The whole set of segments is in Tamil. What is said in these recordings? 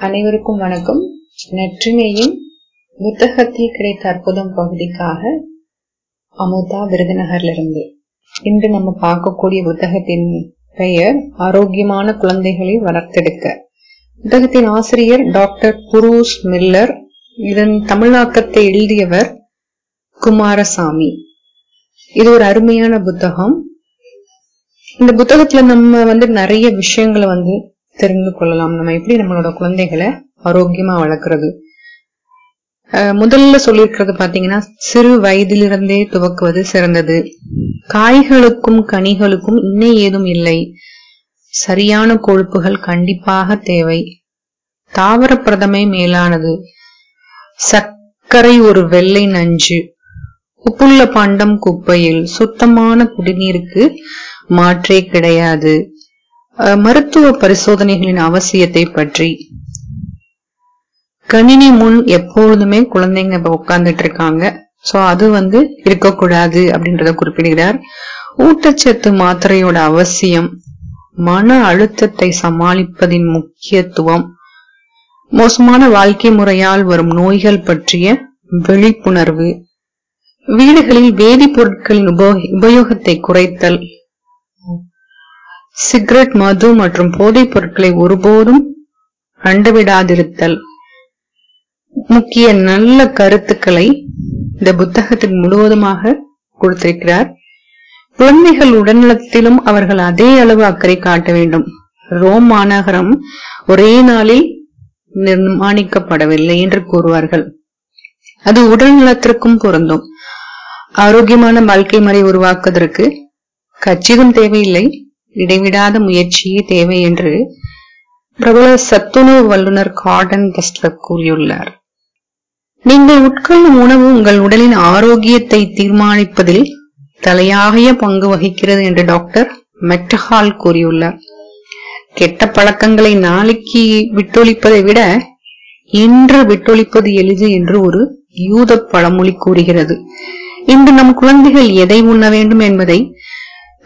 அனைவருக்கும் வணக்கம். நற்றினையின் புத்தகத்தில் கிடைத்த அற்புதம் பகுதிக்காக அமுதா விருதுநகர்ல இருந்து இன்று நம்ம பார்க்கக்கூடிய புத்தகத்தின் பெயர் ஆரோக்கியமான குழந்தைகளை வளர்த்தெடுக்க. புத்தகத்தின் ஆசிரியர் டாக்டர் புரூஸ் மில்லர் இதன் தமிழாக்கத்தை எழுதியவர் குமாரசாமி. இது ஒரு அருமையான புத்தகம். இந்த புத்தகத்துல நம்ம வந்து நிறைய விஷயங்களை வந்து தெரிந்து கொள்ளலாம். நம்ம எப்படி நம்மளோட குழந்தைகளை ஆரோக்கியமா வளர்க்கறது? முதல்ல சொல்லியிருக்கிறது பாத்தீங்கன்னா சிறு வயதிலிருந்தே துவக்குவது சிறந்தது. காய்களுக்கும் கனிகளுக்கும் இன்னை ஏதும் இல்லை. சரியான கொழுப்புகள் கண்டிப்பாக தேவை. தாவர பிரதமை மேலானது. சர்க்கரை ஒரு வெள்ளை நஞ்சு. உப்புள்ள பண்டம் குப்பையில் சுத்தமான குடிநீருக்கு மாற்றே கிடையாது. மருத்துவ பரிசோதனைகளின் அவசியத்தை பற்றி. கணினி முன் எப்பொழுதுமே குழந்தைங்க உட்கார்ந்துட்டு இருக்காங்க சோ அது வந்து இருக்கக்கூடாது அப்படின்றத குறிப்பிடுகிறார். ஊட்டச்சத்து மாத்திரையோட அவசியம் மன அழுத்தத்தை சமாளிப்பதின் முக்கியத்துவம் மோசமான வாழ்க்கை முறையால் வரும் நோய்கள் பற்றிய விழிப்புணர்வு வீடுகளில் வேதிப்பொருட்களின் உபயோகத்தை குறைத்தல் சிகரெட் மது மற்றும் போதைப் பொருட்களை ஒருபோதும் அண்டவிடாதிருத்தல். முக்கிய நல்ல கருத்துக்களை இந்த புத்தகத்தின் முழுவதுமாக கொடுத்திருக்கிறார். குழந்தைகள் உடல்நலத்திலும் அவர்கள் அதே அளவு அக்கறை காட்ட வேண்டும். ரோம் மாநகரம் ஒரே நாளில் நிர்மாணிக்கப்படவில்லை என்று கூறுவார்கள். அது உடல்நலத்திற்கும் பொருந்தும். ஆரோக்கியமான வாழ்க்கை முறை உருவாக்குவதற்கு கச்சிதம் தேவையில்லை. இடைவிடாத முயற்சியே தேவை என்று பிரபல சத்துணவு வல்லுநர் கார்டன் கெஸ்ட்லர் கூறியுள்ளார். நீங்கள் உட்கொள்ளும் உணவு உங்கள் உடலின் ஆரோக்கியத்தை தீர்மானிப்பதில் தலையாகிய பங்கு வகிக்கிறது என்று டாக்டர் மெட்டஹால் கூறியுள்ளார். கெட்ட பழக்கங்களை நாளைக்கு விட்டொழிப்பதை விட இன்று விட்டொழிப்பது எளிது என்று ஒரு யூத பழமொழி கூறுகிறது. இன்று நம் குழந்தைகள் எதை உண்ண வேண்டும் என்பதை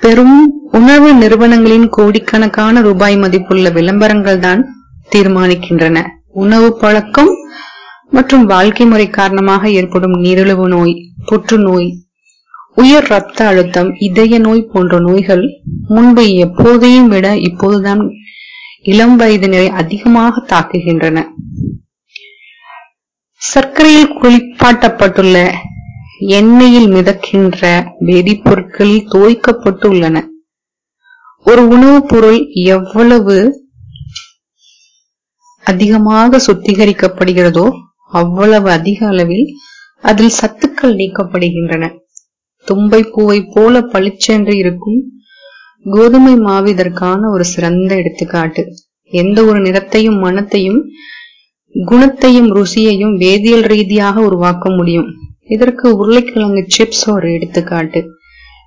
பெரும் உணவு நிறுவனங்களின் கோடிக்கணக்கான ரூபாய் மதிப்புள்ள விளம்பரங்கள் தான் தீர்மானிக்கின்றன. உணவு பழக்கம் மற்றும் வாழ்க்கை முறை காரணமாக ஏற்படும் நீரிழிவு நோய் புற்றுநோய் உயர் ரத்த அழுத்தம் இதய நோய் போன்ற நோய்கள் முன்பு எப்போதையும் விட இப்போதுதான் இளம் வயதினரை அதிகமாக தாக்குகின்றன. சர்க்கரையில் குளிப்பாட்டப்பட்டுள்ள எண்ணெயில் மிதக்கின்ற வேதிப்பொருட்களில் தோய்க்கப்பட்டு உள்ளன ஒரு உணவுப் பொருள் எவ்வளவு அதிகமாக சுத்திகரிக்கப்படுகிறதோ அவ்வளவு அதிக அளவில் அதில் சத்துக்கள் நீக்கப்படுகின்றன. தும்பை பூவை போல பளிச்சென்று இருக்கும் கோதுமை மாவு இதற்கான ஒரு சிறந்த எடுத்துக்காட்டு. எந்த ஒரு நிறத்தையும் மனத்தையும் குணத்தையும் ருசியையும் வேதியியல் ரீதியாக உருவாக்க முடியும். இதற்கு உருளைக்கிழங்கு சிப்ஸ் ஒரு எடுத்துக்காட்டு.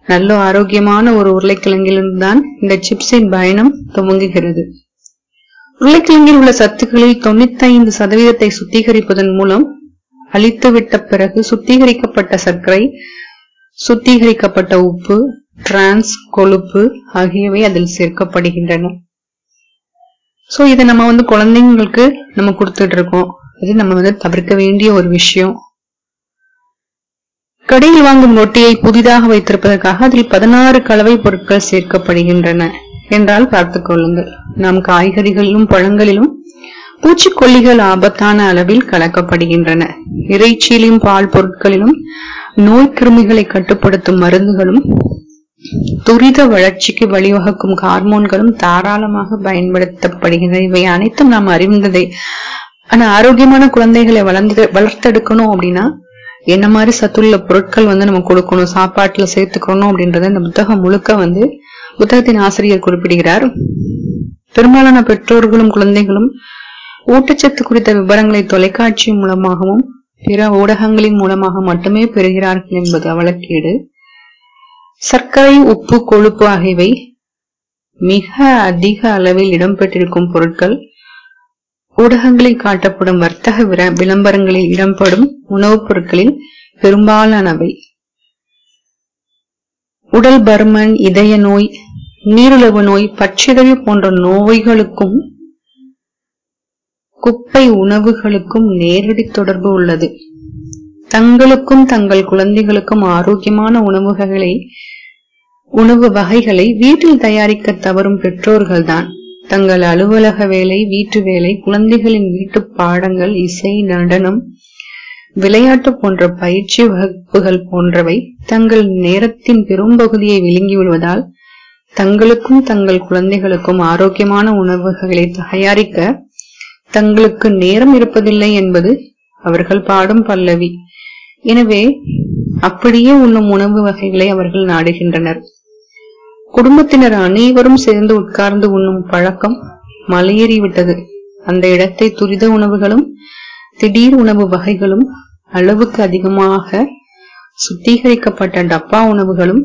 நல்ல ஆரோக்கியமான ஒரு உருளைக்கிழங்கிலிருந்து தான் இந்த சிப்ஸின் பயணம் துவங்குகிறது. உருளைக்கிழங்கில் உள்ள சத்துக்களில் தொண்ணூத்தி ஐந்து சதவீதத்தை சுத்திகரிப்பதன் மூலம் அழித்துவிட்ட பிறகு சுத்திகரிக்கப்பட்ட சர்க்கரை சுத்திகரிக்கப்பட்ட உப்பு டிரான்ஸ் கொழுப்பு ஆகியவை அதில் சேர்க்கப்படுகின்றன. சோ இதை நம்ம வந்து குழந்தைங்களுக்கு நம்ம கொடுத்துட்டு இருக்கோம். அது நம்ம வந்து தவிர்க்க வேண்டிய ஒரு விஷயம். கடையில் வாங்கும் ரொட்டியை புதிதாக வைத்திருப்பதற்காக அதில் பதினாறு கலவை பொருட்கள் சேர்க்கப்படுகின்றன என்றால் பார்த்துக் கொள்ளுங்கள். நாம் காய்கறிகளிலும் பழங்களிலும் பூச்சிக்கொல்லிகள் ஆபத்தான அளவில் கலக்கப்படுகின்றன. இறைச்சியிலும் பால் பொருட்களிலும் நோய் கிருமிகளை கட்டுப்படுத்தும் மருந்துகளும் துரித வளர்ச்சிக்கு வழிவகுக்கும் ஹார்மோன்களும் தாராளமாக பயன்படுத்தப்படுகின்றன. இவை அனைத்தும் நாம் அறிந்ததே ஆனா ஆரோக்கியமான குழந்தைகளை வளர்ந்து வளர்த்தெடுக்கணும் அப்படின்னா என்ன மாதிரி சத்துள்ள பொருட்கள் வந்து நம்ம கொடுக்கணும் சாப்பாட்டுல சேர்த்துக்கணும் அப்படின்றத இந்த புத்தகம் முழுக்க வந்து புத்தகத்தின் ஆசிரியர் குறிப்பிடுகிறார். பெரும்பாலான பெற்றோர்களும் குழந்தைகளும் ஊட்டச்சத்து குறித்த விவரங்களை தொலைக்காட்சி மூலமாகவும் பிற ஊடகங்களின் மூலமாக மட்டுமே பெறுகிறார்கள் என்பது அவலக்கேடு. சர்க்கரை உப்பு கொழுப்பு ஆகியவை மிக அதிக அளவில் இடம்பெற்றிருக்கும் பொருட்கள். ஊடகங்களில் காட்டப்படும் வர்த்தக விளம்பரங்களில் இடம்பெறும் உணவுப் பொருட்களில் பெரும்பாலானவை. உடல் பருமன் இதய நோய் நீரிழிவு நோய் பச்சிதவி போன்ற நோய்களுக்கும் குப்பை உணவுகளுக்கும் நேரடி தொடர்பு உள்ளது. தங்களுக்கும் தங்கள் குழந்தைகளுக்கும் ஆரோக்கியமான உணவுகளை உணவு வகைகளை வீட்டில் தயாரிக்க தவறும் பெற்றோர்கள்தான். தங்கள் அலுவலக வேலை வீட்டு வேலை குழந்தைகளின் வீட்டு பாடங்கள் இசை நடனம் விளையாட்டு போன்ற பயிற்சி வகுப்புகள் போன்றவை தங்கள் நேரத்தின் பெரும்பகுதியை விழுங்கி விடுவதால் தங்களுக்கும் தங்கள் குழந்தைகளுக்கும் ஆரோக்கியமான உணவுகளை தயாரிக்க தங்களுக்கு நேரம் இருப்பதில்லை என்பது அவர்கள் பாடும் பல்லவி. எனவே அப்படியே உண்ணும் உணவு வகைகளை அவர்கள் நாடுகின்றனர். குடும்பத்தினர் அனைவரும் சேர்ந்து உட்கார்ந்து உண்ணும் பழக்கம் மலையேறிவிட்டது. அந்த இடத்தை துரித உணவுகளும் திடீர் உணவு வகைகளும் அளவுக்கு அதிகமாக சுத்திகரிக்கப்பட்ட டப்பா உணவுகளும்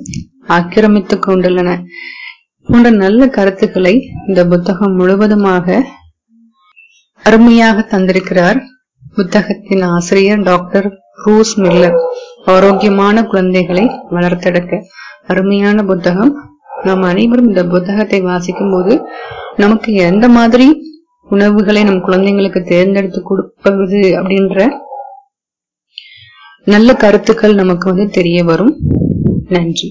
ஆக்கிரமித்துக் கொண்டுள்ளன. போன்ற நல்ல கருத்துக்களை இந்த புத்தகம் முழுவதுமாக அருமையாக தந்திருக்கிறார் புத்தகத்தின் ஆசிரியர் டாக்டர் ரூஸ் மில்லர். ஆரோக்கியமான குழந்தைகளை வளர்த்தெடுக்க அருமையான புத்தகம் நாம் அனைவரும் இந்த புத்தகத்தை வாசிக்கும் போது நமக்கு எந்த மாதிரி உணவுகளை நம் குழந்தைங்களுக்கு தேர்ந்தெடுத்து கொடுப்பது அப்படின்ற நல்ல கருத்துக்கள் நமக்கு வந்து தெரிய வரும். நன்றி.